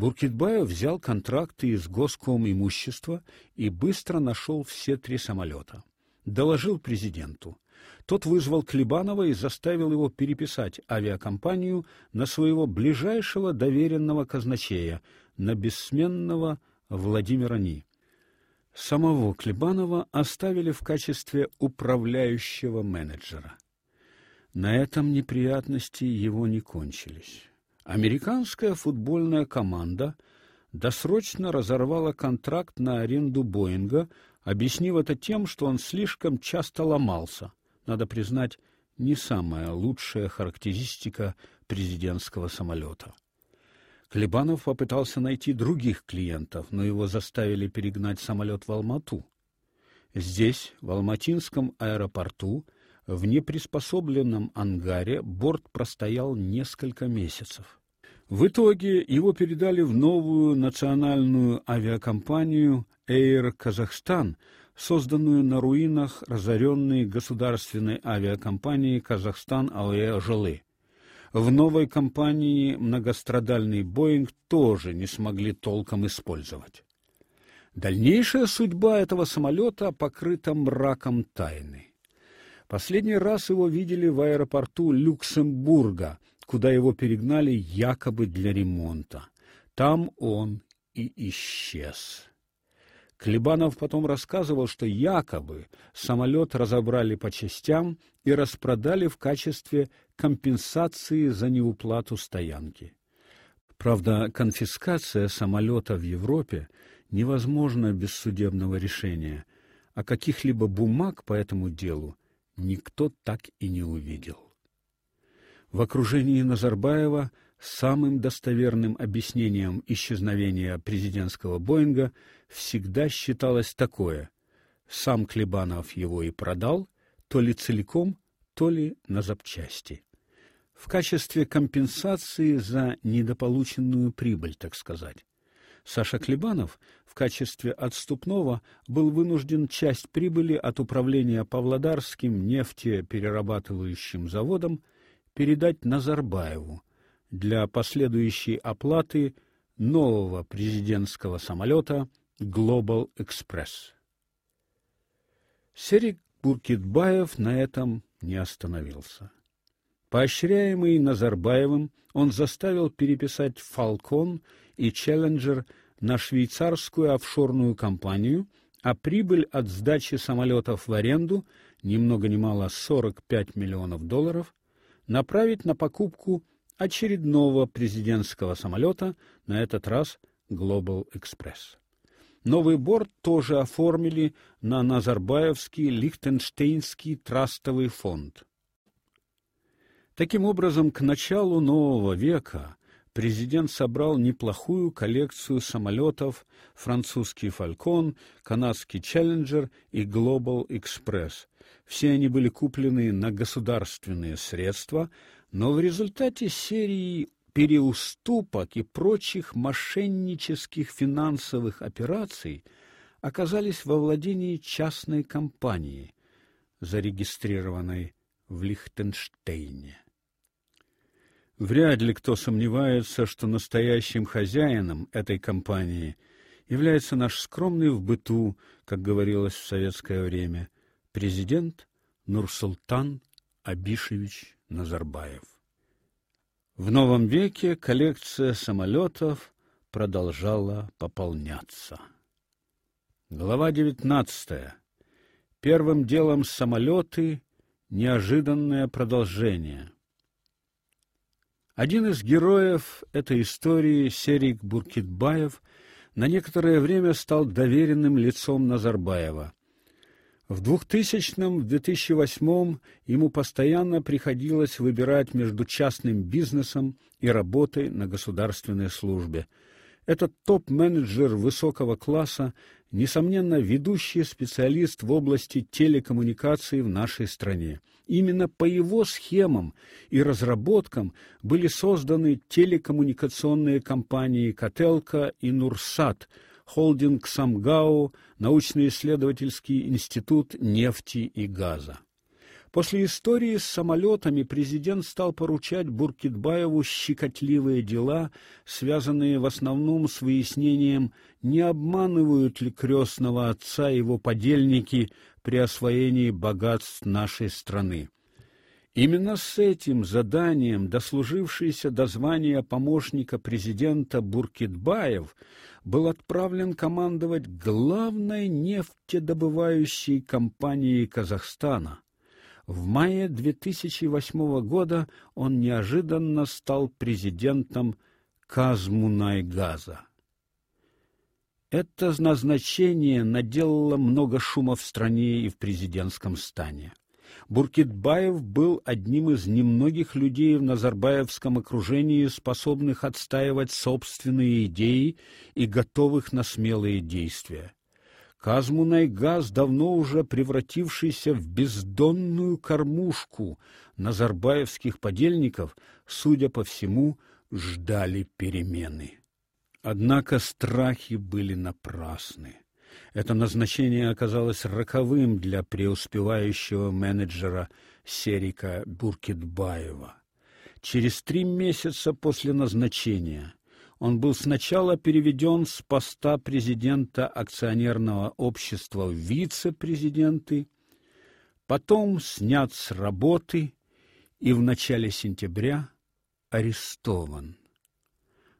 Буркитбаев взял контракты из госком имущества и быстро нашел все три самолета. Доложил президенту. Тот вызвал Клебанова и заставил его переписать авиакомпанию на своего ближайшего доверенного казначея, на бессменного Владимира Ни. Самого Клебанова оставили в качестве управляющего менеджера. На этом неприятности его не кончились. Американская футбольная команда досрочно разорвала контракт на аренду Боинга, объяснив это тем, что он слишком часто ломался. Надо признать, не самая лучшая характеристика президентского самолета. Клебанов попытался найти других клиентов, но его заставили перегнать самолет в Алмату. Здесь, в Алматинском аэропорту, в неприспособленном ангаре борт простоял несколько месяцев. В итоге его передали в новую национальную авиакомпанию Air Kazakhstan, созданную на руинах разоренной государственной авиакомпании Казахстан Авиажилы. В новой компании многострадальный Боинг тоже не смогли толком использовать. Дальнейшая судьба этого самолета покрыта мраком тайны. Последний раз его видели в аэропорту Люксембурга, куда его перегнали якобы для ремонта. Там он и исчез. Клебанов потом рассказывал, что якобы самолет разобрали по частям и распродали в качестве компенсации за неуплату стоянки. Правда, конфискация самолета в Европе невозможна без судебного решения, а каких-либо бумаг по этому делу никто так и не увидел. В окружении Назарбаева Самым достоверным объяснением исчезновения президентского Боинга всегда считалось такое: сам Клебанов его и продал, то ли целиком, то ли на запчасти. В качестве компенсации за недополученную прибыль, так сказать. Саша Клебанов в качестве отступного был вынужден часть прибыли от управления Павлодарским нефтеперерабатывающим заводом передать Назарбаеву для последующей оплаты нового президентского самолета Global Express. Серик Буркитбаев на этом не остановился. Поощряемый Назарбаевым, он заставил переписать Falcon и Challenger на швейцарскую офшорную компанию, а прибыль от сдачи самолетов в аренду, ни много ни мало 45 миллионов долларов, направить на покупку очередного президентского самолета, на этот раз Global Express. Новый борт тоже оформили на Назарбаевский Лихтенштейнский трастовый фонд. Таким образом, к началу нового века президент собрал неплохую коллекцию самолетов: французский Falcon, канадский Challenger и Global Express. Все они были куплены на государственные средства, но в результате серии переуступок и прочих мошеннических финансовых операций оказались во владении частной компании, зарегистрированной в Лихтенштейне. Вряд ли кто сомневается, что настоящим хозяином этой компании является наш скромный в быту, как говорилось в советское время, президент Нурсултан Абишевич Назарбаев. В новом веке коллекция самолетов продолжала пополняться. Глава девятнадцатая. Первым делом самолеты неожиданное продолжение. Один из героев этой истории, Серик Буркитбаев, на некоторое время стал доверенным лицом Назарбаева. В 2000-м, в 2008-м ему постоянно приходилось выбирать между частным бизнесом и работой на государственной службе. Этот топ-менеджер высокого класса, несомненно, ведущий специалист в области телекоммуникаций в нашей стране. Именно по его схемам и разработкам были созданы телекоммуникационные компании Котелка и Нурсат – холдинг Самгау, научно-исследовательский институт нефти и газа. После истории с самолетами президент стал поручать Буркитбаеву щекотливые дела, связанные в основном с выяснением, не обманывают ли крестного отца его подельники при освоении богатств нашей страны. Именно с этим заданием дослужившийся до звания помощника президента Буркитбаев был отправлен командовать главной нефтедобывающей компанией Казахстана. В мае 2008 года он неожиданно стал президентом Казмунайгаза. Это назначение наделало много шума в стране и в президентском стане. Буркитбаев был одним из немногих людей в Назарбаевском окружении, способных отстаивать собственные идеи и готовых на смелые действия. Казмунайгаз, давно уже превратившийся в бездонную кормушку назарбаевских подельников, судя по всему, ждали перемены. Однако страхи были напрасны. Это назначение оказалось роковым для преуспевающего менеджера Серика Буркитбаева. Через три месяца после назначения он был сначала переведен с поста президента акционерного общества в вице-президенты, потом снят с работы и в начале сентября арестован.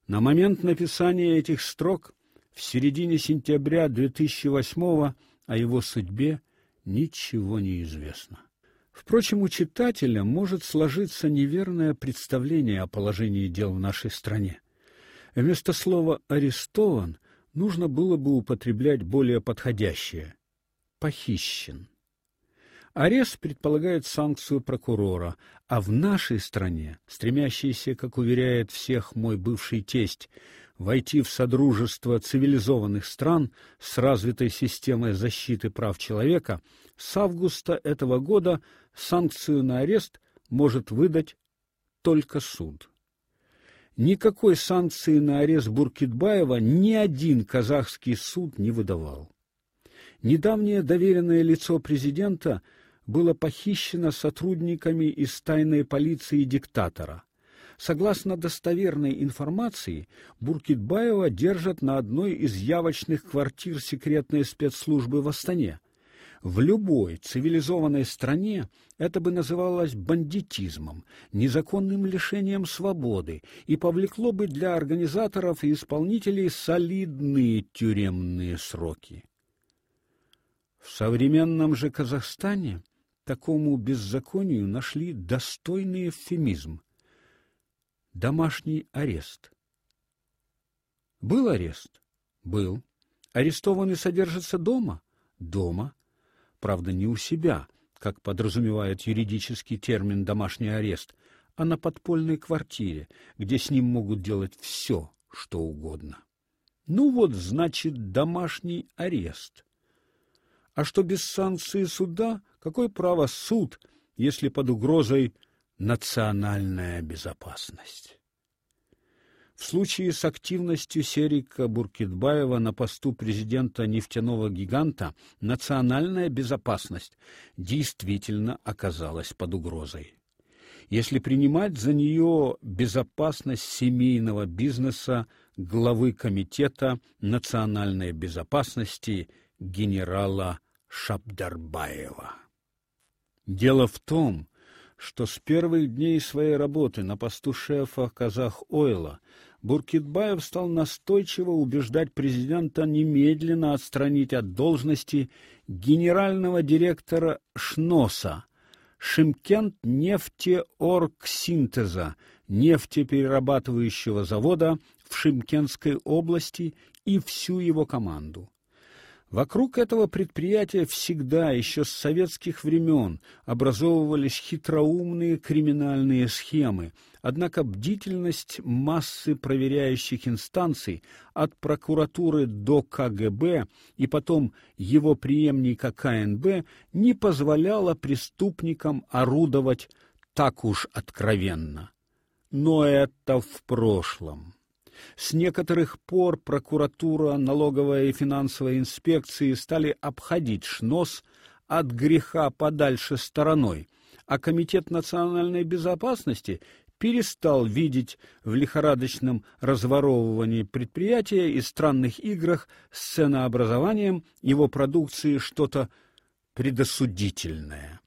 На момент написания этих строк в середине сентября 2008 о его судьбе ничего не известно. Впрочем, у читателя может сложиться неверное представление о положении дел в нашей стране. Вместо слова арестован нужно было бы употреблять более подходящее похищен. Арест предполагает санкцию прокурора, а в нашей стране, стремящейся, как уверяет всех мой бывший тесть, войти в содружество цивилизованных стран с развитой системой защиты прав человека, с августа этого года санкцию на арест может выдать только суд. Никакой санкции на арест Буркитбаева ни один казахский суд не выдавал. Недавнее доверенное лицо президента было похищено сотрудниками из тайной полиции диктатора. Согласно достоверной информации, Буркитбаева держат на одной из явочных квартир секретной спецслужбы в Астане – в любой цивилизованной стране это бы называлось бандитизмом, незаконным лишением свободы и повлекло бы для организаторов и исполнителей солидные тюремные сроки. В современном же Казахстане такому беззаконию нашли достойный эвфемизм домашний арест. Был арест? Был. Арестованный содержится дома? Дома правда, не у себя, как подразумевает юридический термин домашний арест, а на подпольной квартире, где с ним могут делать все, что угодно. Ну вот, значит, домашний арест. А что без санкции суда, какое право суд, если под угрозой национальная безопасность? В случае с активностью Серика Буркитбаева на посту президента нефтяного гиганта национальная безопасность действительно оказалась под угрозой. Если принимать за нее безопасность семейного бизнеса главы комитета национальной безопасности генерала Шабдарбаева. Дело в том, что с первых дней своей работы на посту шефа Казах-Ойла Буркитбаев стал настойчиво убеждать президента немедленно отстранить от должности генерального директора ШНОСа, Шимкент нефтеоргсинтеза, нефтеперерабатывающего завода в Шимкентской области и всю его команду. Вокруг этого предприятия всегда, еще с советских времен, образовывались хитроумные криминальные схемы, однако бдительность массы проверяющих инстанций от прокуратуры до КГБ и потом его преемника КНБ не позволяла преступникам орудовать так уж откровенно. Но это в прошлом. С некоторых пор прокуратура, налоговая и финансовая инспекции стали обходить ШНОС от греха подальше стороной, а Комитет национальной безопасности перестал видеть в лихорадочном разворовывании предприятия и странных играх с ценообразованием его продукции что-то предосудительное.